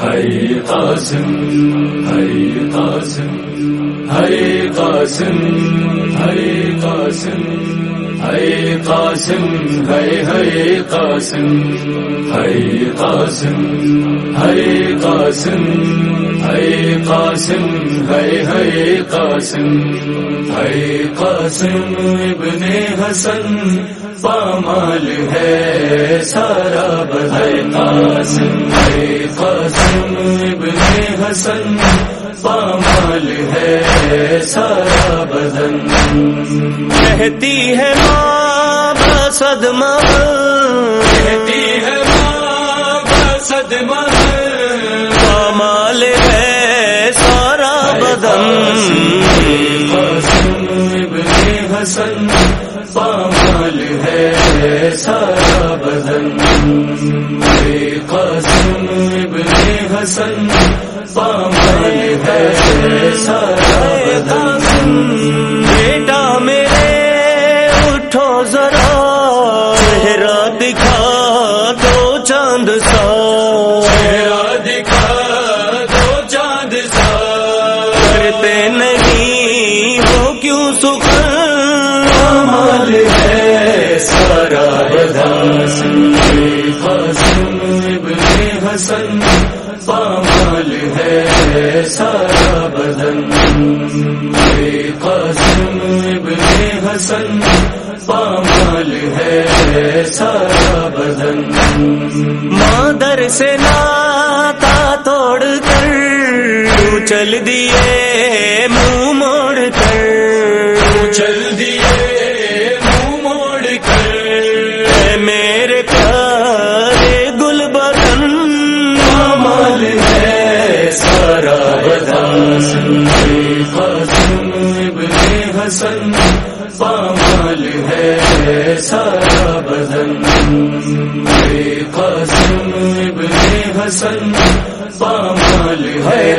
ہری قاسم ہری قاسم ہری قاسم ہری قاسم ہری قاسم ہری ہری قاسم ہری قاسم ہری قاسم ہری قاسم ہری ہری قاسم ہری قاسم ابن حسن پامال ہے سارا بدھائی قاسم ہری قاسم ابن حسن پامال ہے سارا بدن۔ کہتی ہے ماں بسد کہتی ہے ماں مال ہے سارا بدن۔ حسن پامال ہے سارا بدن بے قاسم ابن حسن پامال ہے سارا بدن حسن پامال ہے سارا بدن قاسم ابن حسن پامال ہے سارا بدن مادر سے ناتا توڑ کر چل دیے منہ موڑ کر چل دیے حسن پامال ہے سارا بدن۔ قاسم ابن حسن پامال ہے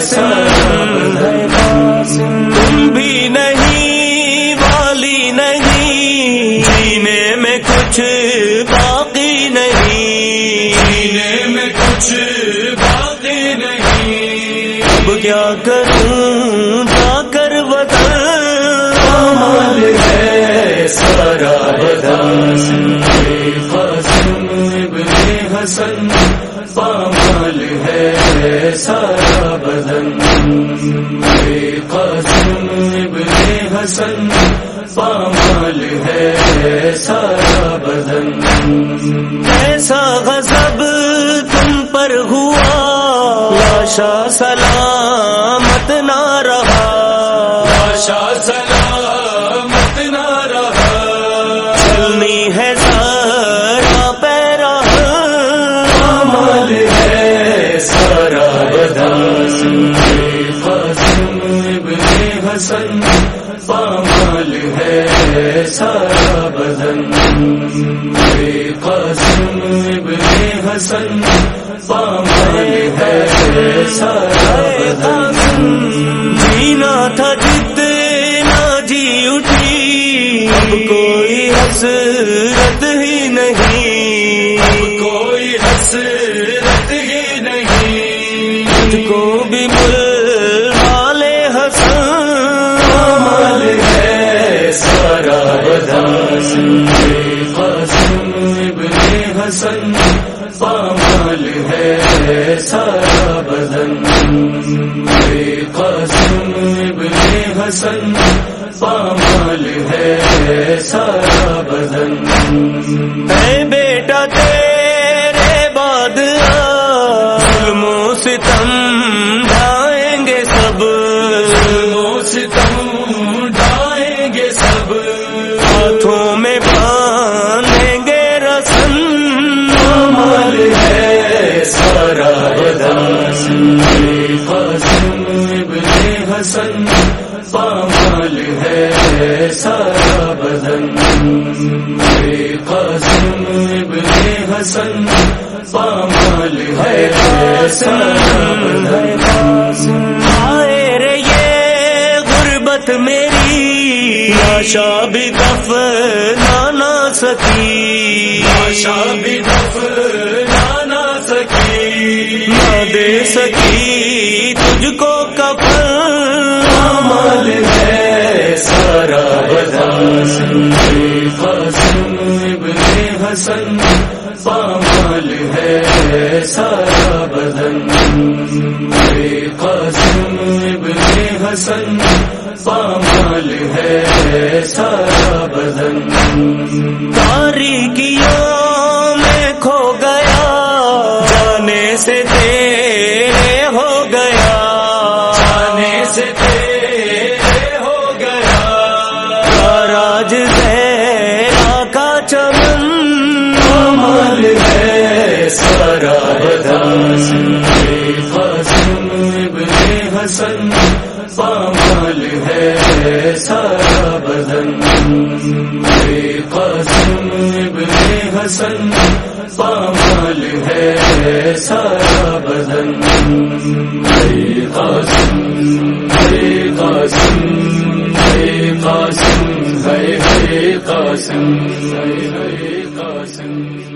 سارا بدن۔ تم بھی نہیں، والی نہیں، سینے میں کچھ باقی نہیں۔ سینے میں کچھ باقی نہیں۔ اب کیا کروں؟ سارا بدن قاسم ابن حسن پامال ہے سارا بدن قاسم ابن حسن پامال ہے سارا بدن ایسا غضب تم پر ہوا، لاشا سلامت نہ رہا۔ آشا سلامت سارا بدن بے قاسم ابن حسن پامال ہے سارا بدن۔ جینا تھا جتنا جی اٹھی، اب کوئی حسرت ہی نہیں۔ قاسم ابن حسن پامال ہے سارا بدن قاسم ابن حسن پامال ہے سارا بدن اے بیٹا بدن قاسم ابن حسن پامال ہے سارا بدن قاسم ابن حسن پامال ہے سارا بدن آئے یہ غربت میری ناشا بھی دف نہ سکی آشا بھی دفنا نہ سکی تجھ کو کفن۔ مال ہے سارا بدن قاسم ابن حسن پامال ہے سارا بدن قاسم ابن حسن پامال ہے سارا بدن تاریکیوں حسن پامال ہے سارا بدن قاسم ابن حسن پامال ہے سارا بدن قاسم قاسم قاسم ہے قاسم ہے قاسم